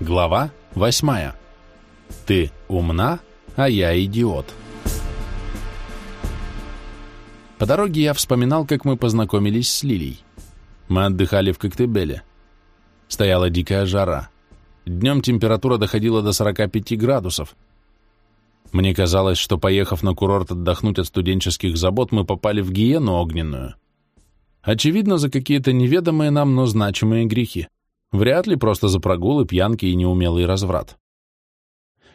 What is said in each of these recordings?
Глава восьмая. Ты умна, а я идиот. По дороге я вспоминал, как мы познакомились с Лилией. Мы отдыхали в Коктебеле. Стояла дикая жара. Днем температура доходила до 45 градусов. Мне казалось, что, поехав на курорт отдохнуть от студенческих забот, мы попали в гиену огненную. Очевидно, за какие-то неведомые нам, но значимые грехи. Вряд ли просто за прогулы, пьянки и неумелый разврат.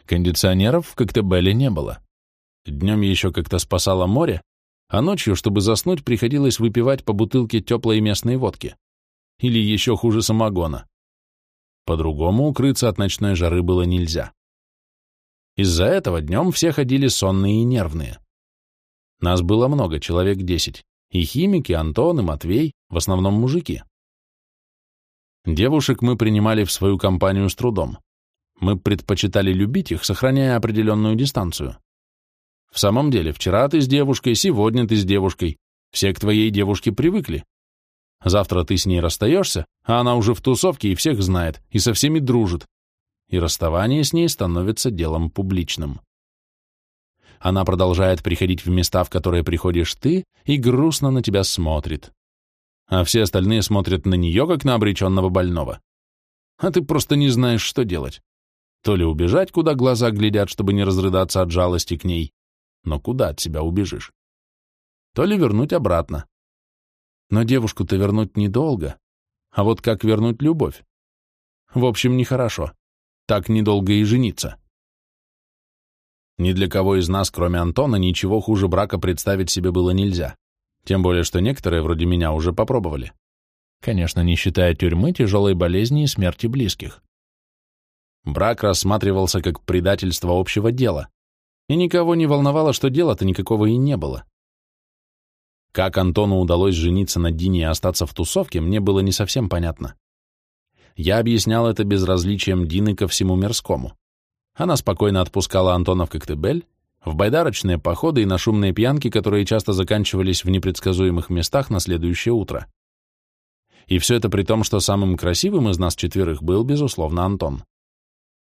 Кондиционеров в Коктебеле не было. Днем еще как-то спасало море, а ночью, чтобы заснуть, приходилось выпивать по бутылке теплой местной водки. Или еще хуже самогона. По-другому укрыться от ночной жары было нельзя. Из-за этого днем все ходили сонные и нервные. Нас было много, человек десять. И химики, Антон, и Матвей, в основном мужики. Девушек мы принимали в свою компанию с трудом. Мы предпочитали любить их, сохраняя определенную дистанцию. В самом деле, вчера ты с девушкой, сегодня ты с девушкой. Все к твоей девушке привыкли. Завтра ты с ней расстаешься, а она уже в тусовке и всех знает, и со всеми дружит. И расставание с ней становится делом публичным. Она продолжает приходить в места, в которые приходишь ты, и грустно на тебя смотрит а все остальные смотрят на нее, как на обреченного больного. А ты просто не знаешь, что делать. То ли убежать, куда глаза глядят, чтобы не разрыдаться от жалости к ней, но куда от себя убежишь? То ли вернуть обратно. Но девушку-то вернуть недолго, а вот как вернуть любовь? В общем, нехорошо. Так недолго и жениться. Ни для кого из нас, кроме Антона, ничего хуже брака представить себе было нельзя. Тем более, что некоторые, вроде меня, уже попробовали. Конечно, не считая тюрьмы, тяжелой болезни и смерти близких. Брак рассматривался как предательство общего дела, и никого не волновало, что дела-то никакого и не было. Как Антону удалось жениться на Дине и остаться в тусовке, мне было не совсем понятно. Я объяснял это безразличием Дины ко всему мирскому. Она спокойно отпускала Антона в Коктебель, в байдарочные походы и на шумные пьянки, которые часто заканчивались в непредсказуемых местах на следующее утро. И все это при том, что самым красивым из нас четверых был, безусловно, Антон.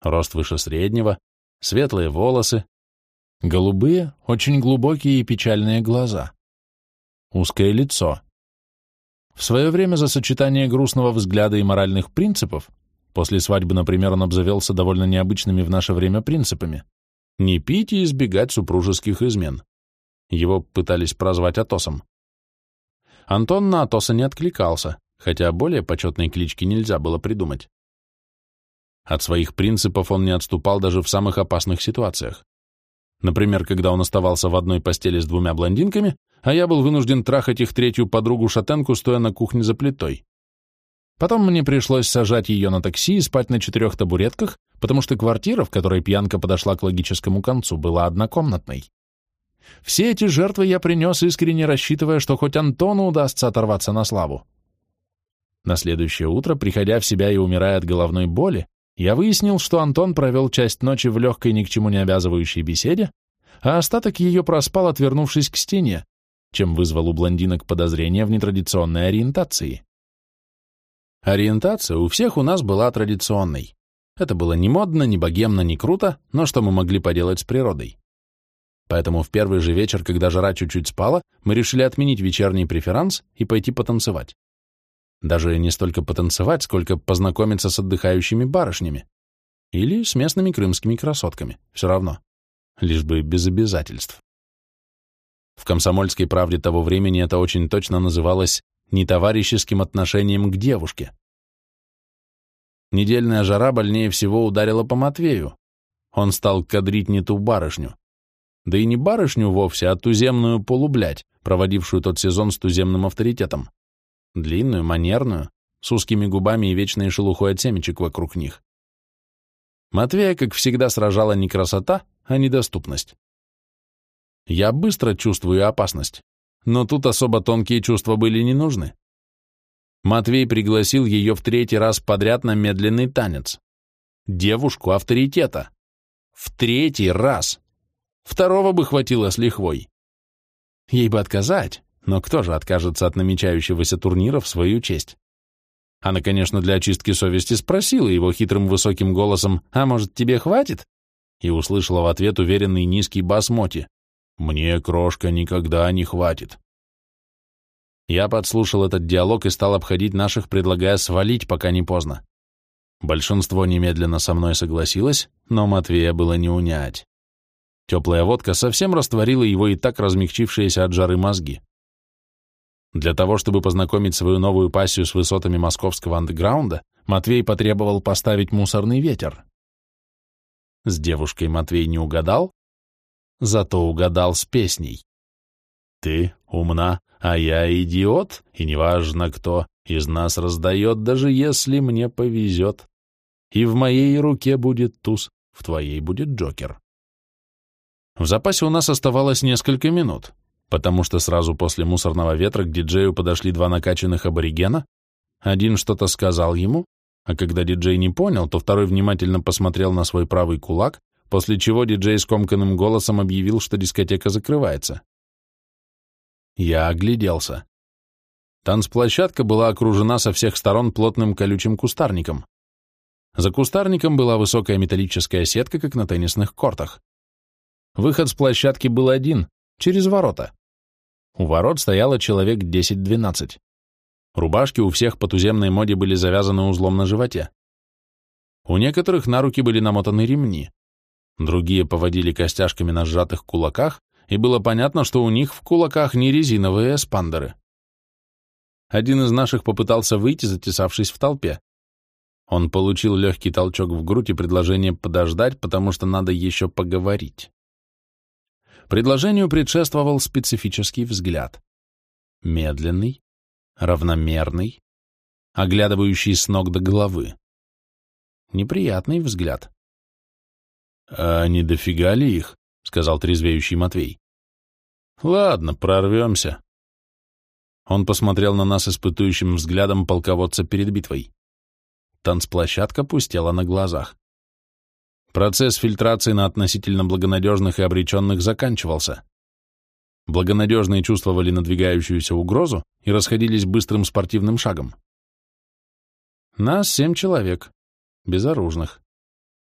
Рост выше среднего, светлые волосы, голубые, очень глубокие и печальные глаза, узкое лицо. В свое время за сочетание грустного взгляда и моральных принципов, после свадьбы, например, он обзавелся довольно необычными в наше время принципами, не пить и избегать супружеских измен. Его пытались прозвать Атосом. Антон на Атоса не откликался, хотя более почетной клички нельзя было придумать. От своих принципов он не отступал даже в самых опасных ситуациях. Например, когда он оставался в одной постели с двумя блондинками, а я был вынужден трахать их третью подругу-шатенку, стоя на кухне за плитой. Потом мне пришлось сажать ее на такси и спать на четырех табуретках, потому что квартира, в которой пьянка подошла к логическому концу, была однокомнатной. Все эти жертвы я принес, искренне рассчитывая, что хоть Антону удастся оторваться на славу. На следующее утро, приходя в себя и умирая от головной боли, я выяснил, что Антон провел часть ночи в легкой ни к чему не обязывающей беседе, а остаток ее проспал, отвернувшись к стене, чем вызвал у блондинок подозрения в нетрадиционной ориентации. Ориентация у всех у нас была традиционной. Это было не модно, не богемно, не круто, но что мы могли поделать с природой? Поэтому в первый же вечер, когда жара чуть-чуть спала, мы решили отменить вечерний преферанс и пойти потанцевать. Даже не столько потанцевать, сколько познакомиться с отдыхающими барышнями. Или с местными крымскими красотками, все равно. Лишь бы без обязательств. В комсомольской правде того времени это очень точно называлось нетоварищеским отношением к девушке. Недельная жара больнее всего ударила по Матвею. Он стал кадрить не ту барышню. Да и не барышню вовсе, а туземную полублядь, проводившую тот сезон с туземным авторитетом. Длинную, манерную, с узкими губами и вечной шелухой от семечек вокруг них. Матвея, как всегда, сражала не красота, а недоступность. Я быстро чувствую опасность но тут особо тонкие чувства были не нужны. Матвей пригласил ее в третий раз подряд на медленный танец. Девушку авторитета. В третий раз. Второго бы хватило с лихвой. Ей бы отказать, но кто же откажется от намечающегося турнира в свою честь? Она, конечно, для очистки совести спросила его хитрым высоким голосом, «А может, тебе хватит?» И услышала в ответ уверенный низкий бас Моти. «Мне, крошка, никогда не хватит». Я подслушал этот диалог и стал обходить наших, предлагая свалить, пока не поздно. Большинство немедленно со мной согласилось, но Матвея было не унять. Теплая водка совсем растворила его и так размягчившиеся от жары мозги. Для того, чтобы познакомить свою новую пассию с высотами московского андеграунда, Матвей потребовал поставить мусорный ветер. С девушкой Матвей не угадал, зато угадал с песней. «Ты умна, а я идиот, и неважно кто из нас раздает, даже если мне повезет. И в моей руке будет туз, в твоей будет Джокер». В запасе у нас оставалось несколько минут, потому что сразу после мусорного ветра к диджею подошли два накачанных аборигена, один что-то сказал ему, а когда диджей не понял, то второй внимательно посмотрел на свой правый кулак, после чего диджей скомканным голосом объявил, что дискотека закрывается. Я огляделся. Танцплощадка была окружена со всех сторон плотным колючим кустарником. За кустарником была высокая металлическая сетка, как на теннисных кортах. Выход с площадки был один, через ворота. У ворот стояло человек 10-12. Рубашки у всех по туземной моде были завязаны узлом на животе. У некоторых на руки были намотаны ремни. Другие поводили костяшками на сжатых кулаках, и было понятно, что у них в кулаках не резиновые эспандеры. Один из наших попытался выйти, затесавшись в толпе. Он получил легкий толчок в грудь и предложение подождать, потому что надо еще поговорить. Предложению предшествовал специфический взгляд. Медленный, равномерный, оглядывающий с ног до головы. Неприятный взгляд. «А не дофига ли их?» — сказал трезвеющий Матвей. «Ладно, прорвемся». Он посмотрел на нас испытующим взглядом полководца перед битвой. Танцплощадка пустела на глазах. Процесс фильтрации на относительно благонадежных и обреченных заканчивался. Благонадежные чувствовали надвигающуюся угрозу и расходились быстрым спортивным шагом. Нас семь человек, безоружных.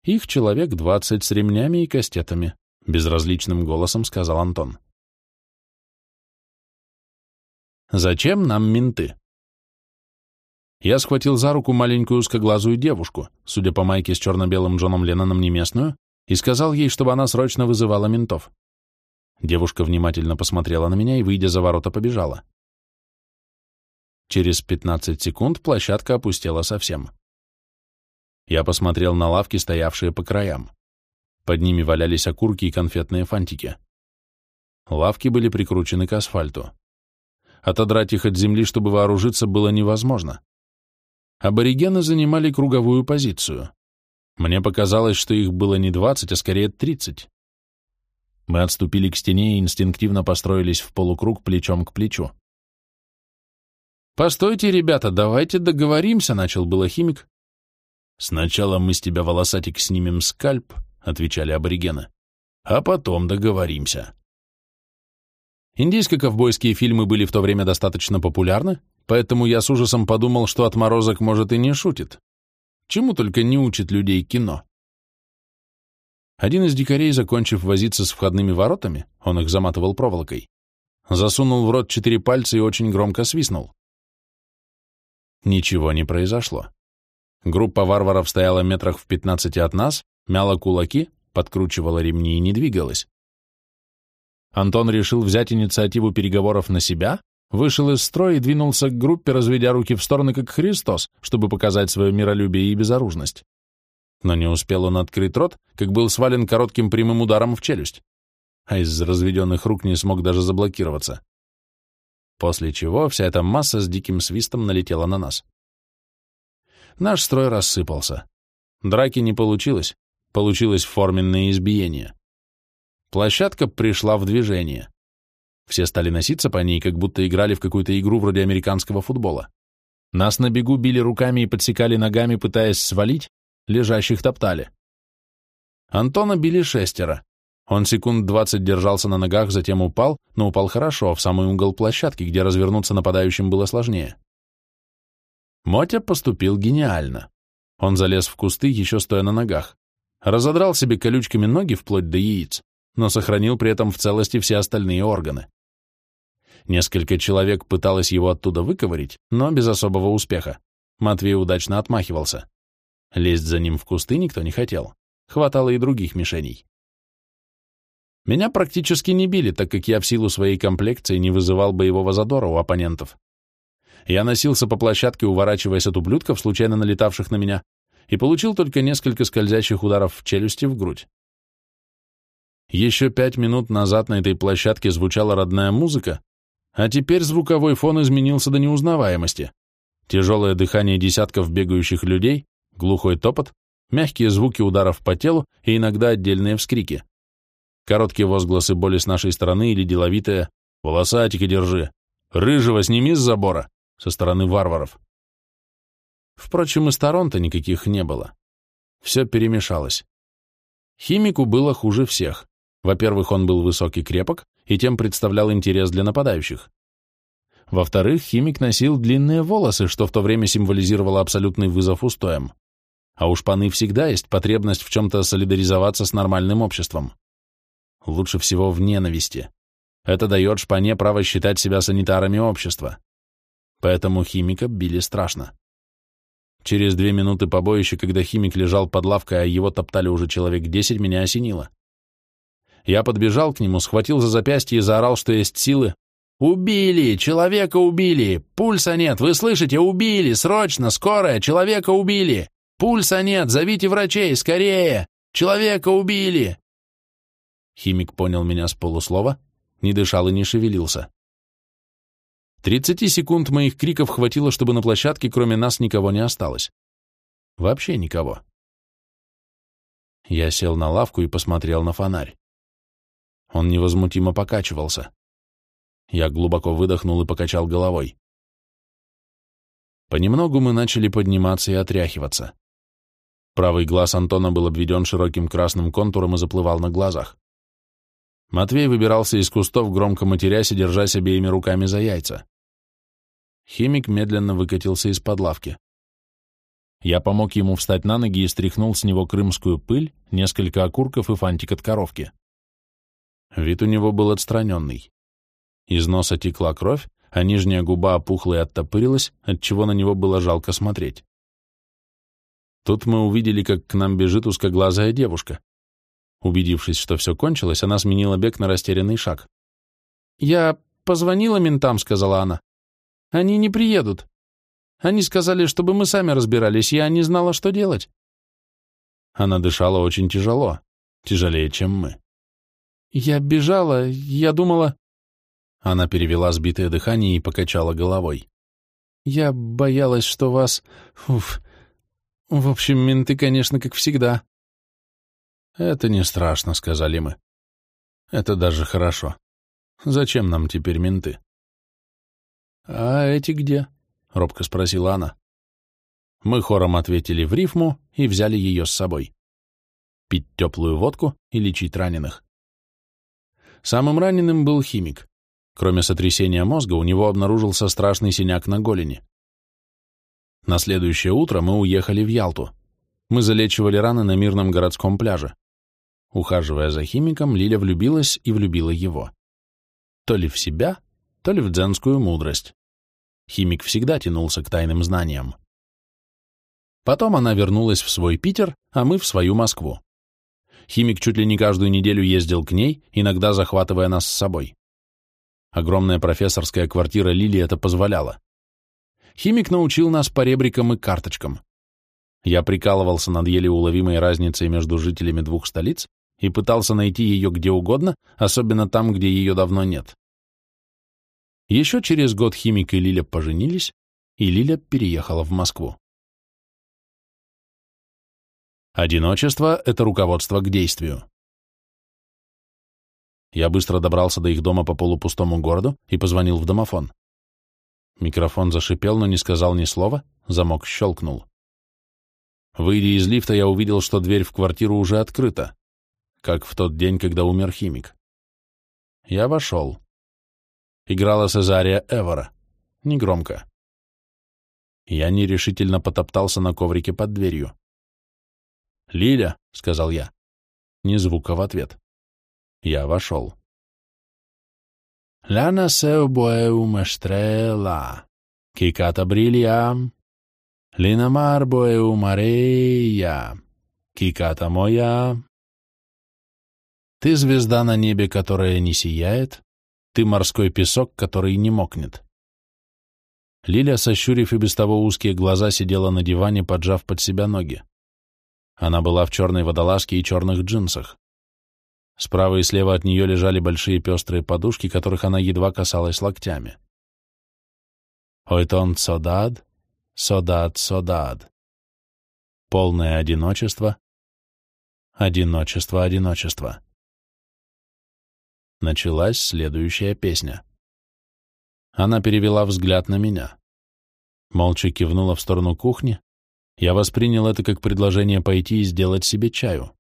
Их человек двадцать с ремнями и кастетами, безразличным голосом сказал Антон. Зачем нам менты? Я схватил за руку маленькую узкоглазую девушку, судя по майке с черно-белым Джоном Ленноном не местную, и сказал ей, чтобы она срочно вызывала ментов. Девушка внимательно посмотрела на меня и, выйдя за ворота, побежала. Через 15 секунд площадка опустела совсем. Я посмотрел на лавки, стоявшие по краям. Под ними валялись окурки и конфетные фантики. Лавки были прикручены к асфальту. Отодрать их от земли, чтобы вооружиться, было невозможно. Аборигены занимали круговую позицию. Мне показалось, что их было не двадцать, а скорее тридцать. Мы отступили к стене и инстинктивно построились в полукруг плечом к плечу. «Постойте, ребята, давайте договоримся», — начал было химик. «Сначала мы с тебя, волосатик, снимем скальп», — отвечали аборигены, — «а потом договоримся». Индийско-ковбойские фильмы были в то время достаточно популярны, Поэтому я с ужасом подумал, что отморозок, может, и не шутит. Чему только не учит людей кино. Один из дикарей, закончив возиться с входными воротами, он их заматывал проволокой, засунул в рот четыре пальца и очень громко свистнул. Ничего не произошло. Группа варваров стояла метрах в пятнадцати от нас, мяла кулаки, подкручивала ремни и не двигалась. Антон решил взять инициативу переговоров на себя вышел из строя и двинулся к группе, разведя руки в стороны, как Христос, чтобы показать свое миролюбие и безоружность. Но не успел он открыть рот, как был свален коротким прямым ударом в челюсть, а из разведенных рук не смог даже заблокироваться. После чего вся эта масса с диким свистом налетела на нас. Наш строй рассыпался. Драки не получилось, получилось форменное избиение. Площадка пришла в движение. Все стали носиться по ней, как будто играли в какую-то игру вроде американского футбола. Нас на бегу били руками и подсекали ногами, пытаясь свалить, лежащих топтали. Антона били шестеро. Он секунд двадцать держался на ногах, затем упал, но упал хорошо, в самый угол площадки, где развернуться нападающим было сложнее. Мотя поступил гениально. Он залез в кусты, еще стоя на ногах, разодрал себе колючками ноги вплоть до яиц, но сохранил при этом в целости все остальные органы. Несколько человек пыталось его оттуда выковырить, но без особого успеха. Матвей удачно отмахивался. Лезть за ним в кусты никто не хотел. Хватало и других мишеней. Меня практически не били, так как я в силу своей комплекции не вызывал боевого задора у оппонентов. Я носился по площадке, уворачиваясь от ублюдков, случайно налетавших на меня, и получил только несколько скользящих ударов в челюсти в грудь. Еще пять минут назад на этой площадке звучала родная музыка, а теперь звуковой фон изменился до неузнаваемости. Тяжелое дыхание десятков бегающих людей, глухой топот, мягкие звуки ударов по телу и иногда отдельные вскрики. Короткие возгласы боли с нашей стороны или деловитые «Волосатика держи! Рыжего сними с забора!» Со стороны варваров. Впрочем, и сторон-то никаких не было. Все перемешалось. Химику было хуже всех. Во-первых, он был высокий крепок и тем представлял интерес для нападающих. Во-вторых, химик носил длинные волосы, что в то время символизировало абсолютный вызов устоям. А у шпаны всегда есть потребность в чем-то солидаризоваться с нормальным обществом. Лучше всего в ненависти. Это дает шпане право считать себя санитарами общества. Поэтому химика били страшно. Через две минуты побоища, когда химик лежал под лавкой, а его топтали уже человек десять, меня осенило. Я подбежал к нему, схватил за запястье и заорал, что есть силы. «Убили! Человека убили! Пульса нет! Вы слышите? Убили! Срочно! Скорая! Человека убили! Пульса нет! Зовите врачей! Скорее! Человека убили!» Химик понял меня с полуслова, не дышал и не шевелился. Тридцати секунд моих криков хватило, чтобы на площадке кроме нас никого не осталось. Вообще никого. Я сел на лавку и посмотрел на фонарь. Он невозмутимо покачивался. Я глубоко выдохнул и покачал головой. Понемногу мы начали подниматься и отряхиваться. Правый глаз Антона был обведен широким красным контуром и заплывал на глазах. Матвей выбирался из кустов, громко матерясь и держась обеими руками за яйца. Химик медленно выкатился из-под лавки. Я помог ему встать на ноги и стряхнул с него крымскую пыль, несколько окурков и фантик от коровки. Вид у него был отстраненный. Из носа текла кровь, а нижняя губа опухла и оттопырилась, отчего на него было жалко смотреть. Тут мы увидели, как к нам бежит узкоглазая девушка. Убедившись, что все кончилось, она сменила бег на растерянный шаг. «Я позвонила ментам», — сказала она. «Они не приедут. Они сказали, чтобы мы сами разбирались, я не знала, что делать». Она дышала очень тяжело, тяжелее, чем мы. «Я бежала, я думала...» Она перевела сбитое дыхание и покачала головой. «Я боялась, что вас... Уф... В общем, менты, конечно, как всегда». «Это не страшно», — сказали мы. «Это даже хорошо. Зачем нам теперь менты?» «А эти где?» — робко спросила она. Мы хором ответили в рифму и взяли ее с собой. Пить теплую водку и лечить раненых. Самым раненым был химик. Кроме сотрясения мозга, у него обнаружился страшный синяк на голени. На следующее утро мы уехали в Ялту. Мы залечивали раны на мирном городском пляже. Ухаживая за химиком, Лиля влюбилась и влюбила его. То ли в себя, то ли в дзенскую мудрость. Химик всегда тянулся к тайным знаниям. Потом она вернулась в свой Питер, а мы в свою Москву. Химик чуть ли не каждую неделю ездил к ней, иногда захватывая нас с собой. Огромная профессорская квартира Лили это позволяла. Химик научил нас по ребрикам и карточкам. Я прикалывался над еле уловимой разницей между жителями двух столиц и пытался найти ее где угодно, особенно там, где ее давно нет. Еще через год Химик и Лиля поженились, и Лиля переехала в Москву. Одиночество — это руководство к действию. Я быстро добрался до их дома по полупустому городу и позвонил в домофон. Микрофон зашипел, но не сказал ни слова, замок щелкнул. Выйдя из лифта, я увидел, что дверь в квартиру уже открыта, как в тот день, когда умер химик. Я вошел. Играла Сезария Эвора. Негромко. Я нерешительно потоптался на коврике под дверью. «Лиля», — сказал я. Ни звука в ответ. Я вошел. «Ля насеу боэу мештрела, киката брилья, линамар боэу марея, киката моя». Ты звезда на небе, которая не сияет, ты морской песок, который не мокнет. Лиля, сощурив и без того узкие глаза, сидела на диване, поджав под себя ноги. Она была в черной водолазке и черных джинсах. Справа и слева от нее лежали большие пестрые подушки, которых она едва касалась локтями. Ойтон содад, содад, содад. Полное одиночество, одиночество, одиночество. Началась следующая песня. Она перевела взгляд на меня. Молча кивнула в сторону кухни. Я воспринял это как предложение пойти и сделать себе чаю.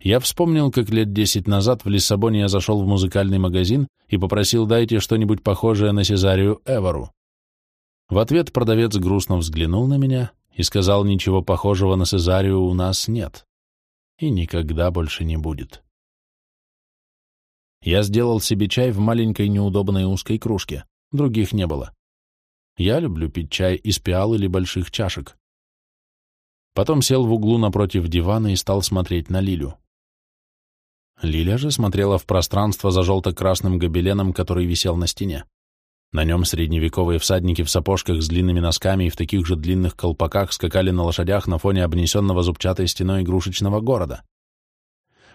Я вспомнил, как лет десять назад в Лиссабоне я зашел в музыкальный магазин и попросил «дайте что-нибудь похожее на Сезарию Эвору». В ответ продавец грустно взглянул на меня и сказал, ничего похожего на Сезарию у нас нет и никогда больше не будет. Я сделал себе чай в маленькой неудобной узкой кружке. Других не было. Я люблю пить чай из пиал или больших чашек. Потом сел в углу напротив дивана и стал смотреть на Лилю. Лиля же смотрела в пространство за желто-красным гобеленом, который висел на стене. На нем средневековые всадники в сапожках с длинными носками и в таких же длинных колпаках скакали на лошадях на фоне обнесенного зубчатой стеной игрушечного города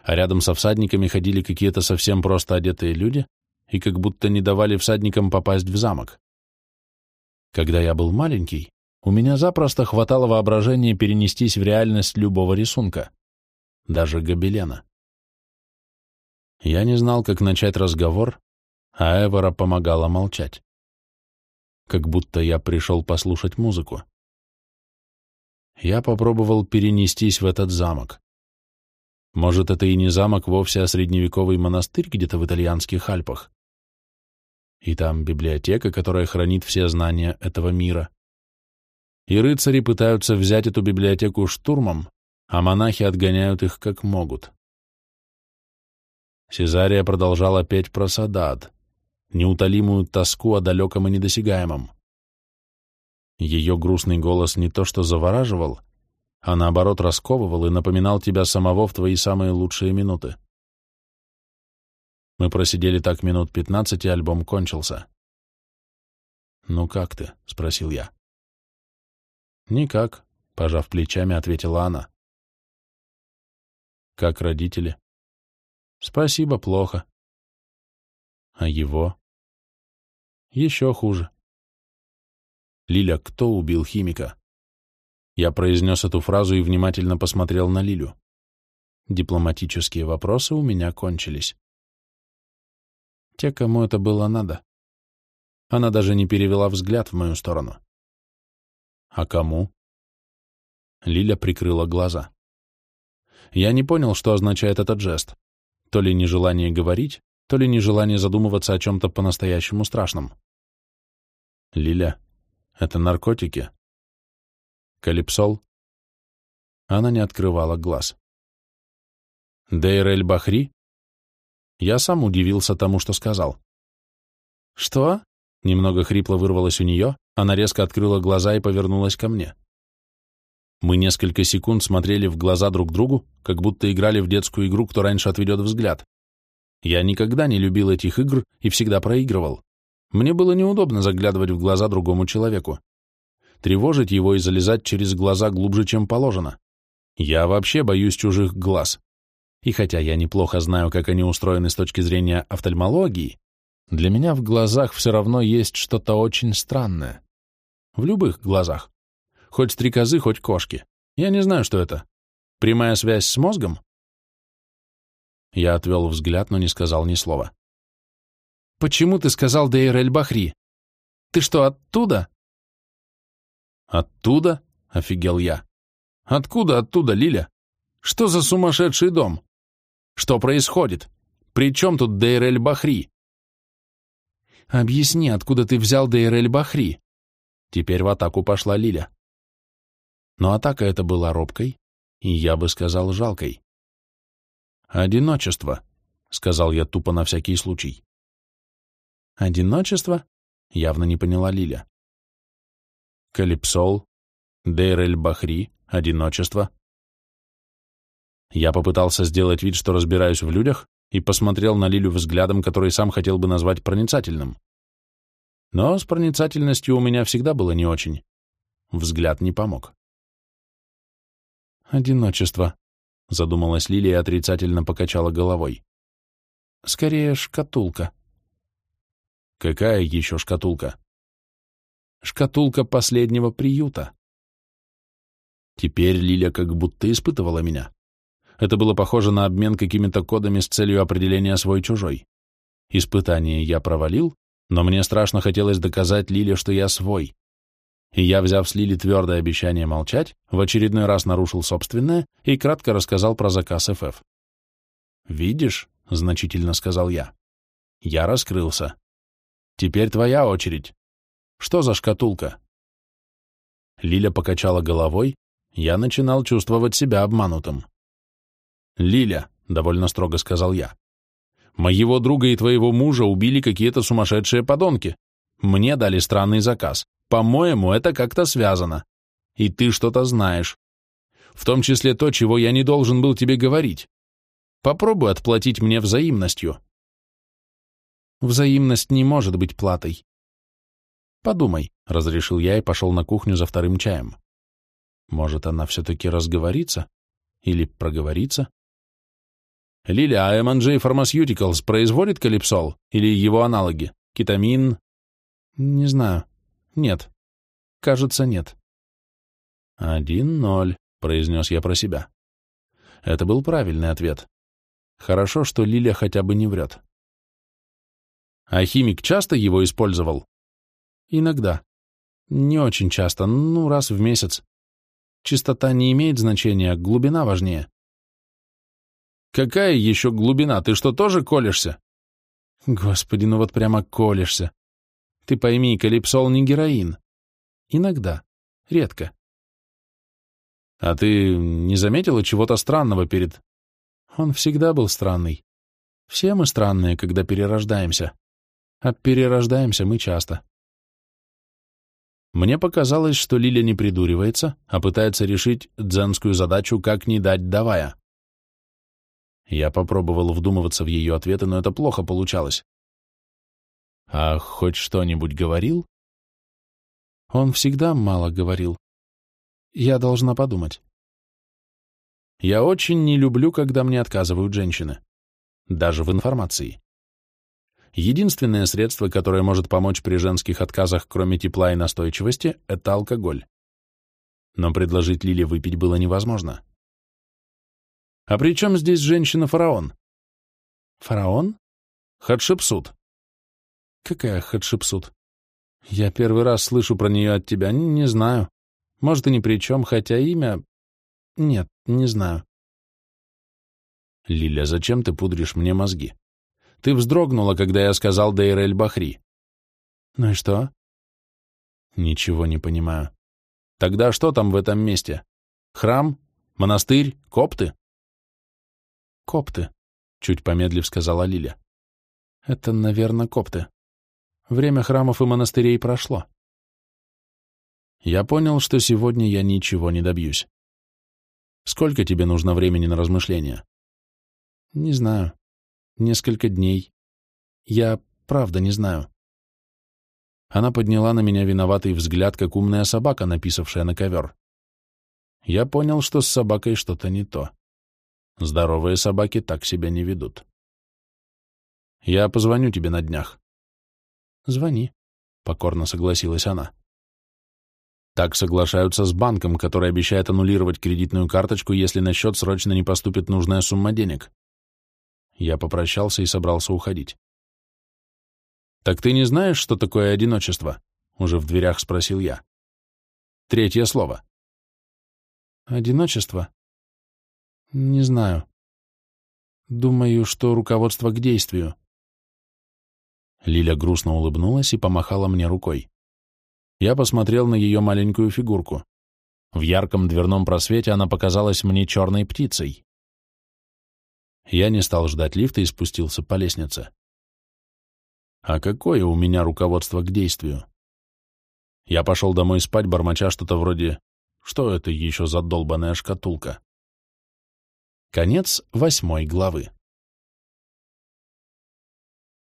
а рядом со всадниками ходили какие-то совсем просто одетые люди и как будто не давали всадникам попасть в замок. Когда я был маленький, у меня запросто хватало воображения перенестись в реальность любого рисунка, даже гобелена. Я не знал, как начать разговор, а Эвора помогала молчать. Как будто я пришел послушать музыку. Я попробовал перенестись в этот замок. Может, это и не замок вовсе, а средневековый монастырь где-то в итальянских Альпах. И там библиотека, которая хранит все знания этого мира. И рыцари пытаются взять эту библиотеку штурмом, а монахи отгоняют их как могут. Сезария продолжала петь про Садад, неутолимую тоску о далеком и недосягаемом. Ее грустный голос не то что завораживал, а наоборот расковывал и напоминал тебя самого в твои самые лучшие минуты. Мы просидели так минут пятнадцать, и альбом кончился. «Ну как ты?» — спросил я. «Никак», — пожав плечами, ответила она. «Как родители?» «Спасибо, плохо». «А его?» «Еще хуже». «Лиля, кто убил химика?» Я произнес эту фразу и внимательно посмотрел на Лилю. Дипломатические вопросы у меня кончились. Те, кому это было надо. Она даже не перевела взгляд в мою сторону. А кому? Лиля прикрыла глаза. Я не понял, что означает этот жест. То ли нежелание говорить, то ли нежелание задумываться о чем-то по-настоящему страшном. Лиля, это наркотики? Калипсол? Она не открывала глаз. Дейр эль-Бахри? Я сам удивился тому, что сказал. Что? Немного хрипло вырвалось у нее, она резко открыла глаза и повернулась ко мне. Мы несколько секунд смотрели в глаза друг другу, как будто играли в детскую игру, кто раньше отведет взгляд. Я никогда не любил этих игр и всегда проигрывал. Мне было неудобно заглядывать в глаза другому человеку тревожить его и залезать через глаза глубже, чем положено. Я вообще боюсь чужих глаз. И хотя я неплохо знаю, как они устроены с точки зрения офтальмологии, для меня в глазах все равно есть что-то очень странное. В любых глазах. Хоть стрекозы, хоть кошки. Я не знаю, что это. Прямая связь с мозгом? Я отвел взгляд, но не сказал ни слова. «Почему ты сказал Дейр Эль-Бахри? Ты что, оттуда?» «Оттуда?» — офигел я. «Откуда оттуда, Лиля? Что за сумасшедший дом? Что происходит? При чем тут Дейр-эль-Бахри?» «Объясни, откуда ты взял Дейр-эль-Бахри?» Теперь в атаку пошла Лиля. Но атака эта была робкой, и я бы сказал жалкой. «Одиночество», — сказал я тупо на всякий случай. «Одиночество?» — явно не поняла Лиля. «Калипсол, Дейр-эль-Бахри, одиночество». Я попытался сделать вид, что разбираюсь в людях, и посмотрел на Лилю взглядом, который сам хотел бы назвать проницательным. Но с проницательностью у меня всегда было не очень. Взгляд не помог. «Одиночество», — задумалась Лилия и отрицательно покачала головой. «Скорее, шкатулка». «Какая еще шкатулка?» «Шкатулка последнего приюта». Теперь Лиля как будто испытывала меня. Это было похоже на обмен какими-то кодами с целью определения свой-чужой. Испытание я провалил, но мне страшно хотелось доказать Лиле, что я свой. И я, взяв с Лили твердое обещание молчать, в очередной раз нарушил собственное и кратко рассказал про заказ ФФ. «Видишь», — значительно сказал я, — «я раскрылся. Теперь твоя очередь. Что за шкатулка?» Лиля покачала головой, я начинал чувствовать себя обманутым. «Лиля», — довольно строго сказал я, Моего друга и твоего мужа убили какие-то сумасшедшие подонки. Мне дали странный заказ. По-моему, это как-то связано. И ты что-то знаешь. В том числе то, чего я не должен был тебе говорить. Попробуй отплатить мне взаимностью. Взаимность не может быть платой. Подумай, — разрешил я и пошел на кухню за вторым чаем. Может, она все-таки разговорится? Или проговорится? Лиля, а M&J Pharmaceuticals производит калипсол? Или его аналоги? Кетамин? Не знаю. Нет. Кажется, нет. Один ноль, произнес я про себя. Это был правильный ответ. Хорошо, что Лиля хотя бы не врет. А химик часто его использовал? Иногда. Не очень часто, ну, раз в месяц. Чистота не имеет значения, глубина важнее. Какая еще глубина? Ты что, тоже колешься? Господи, ну вот прямо колешься. Ты пойми, калипсол не героин. Иногда. Редко. А ты не заметила чего-то странного перед... Он всегда был странный. Все мы странные, когда перерождаемся. А перерождаемся мы часто. Мне показалось, что Лиля не придуривается, а пытается решить дзенскую задачу «как не дать давая». Я попробовал вдумываться в ее ответы, но это плохо получалось. «А хоть что-нибудь говорил?» «Он всегда мало говорил. Я должна подумать». «Я очень не люблю, когда мне отказывают женщины. Даже в информации. Единственное средство, которое может помочь при женских отказах, кроме тепла и настойчивости, это алкоголь. Но предложить Лиле выпить было невозможно. А при чем здесь женщина-фараон? Фараон? Хатшепсут. Какая Хатшепсут? Я первый раз слышу про нее от тебя, не знаю. Может, и ни при чем, хотя имя... Нет, не знаю. Лиля, зачем ты пудришь мне мозги? Ты вздрогнула, когда я сказал Дейр бахри Ну и что? Ничего не понимаю. Тогда что там в этом месте? Храм? Монастырь? Копты? «Копты», — чуть помедлив сказала Лиля. «Это, наверное, копты. Время храмов и монастырей прошло». Я понял, что сегодня я ничего не добьюсь. Сколько тебе нужно времени на размышления? Не знаю. Несколько дней. Я правда не знаю. Она подняла на меня виноватый взгляд, как умная собака, написавшая на ковер. Я понял, что с собакой что-то не то. Здоровые собаки так себя не ведут. Я позвоню тебе на днях. Звони, покорно согласилась она. Так соглашаются с банком, который обещает аннулировать кредитную карточку, если на счет срочно не поступит нужная сумма денег. Я попрощался и собрался уходить. «Так ты не знаешь, что такое одиночество?» — уже в дверях спросил я. Третье слово. «Одиночество?» Не знаю. Думаю, что руководство к действию. Лиля грустно улыбнулась и помахала мне рукой. Я посмотрел на ее маленькую фигурку. В ярком дверном просвете она показалась мне черной птицей. Я не стал ждать лифта и спустился по лестнице. А какое у меня руководство к действию? Я пошел домой спать, бормоча что-то вроде «Что это еще за долбаная шкатулка?» Конец восьмой главы.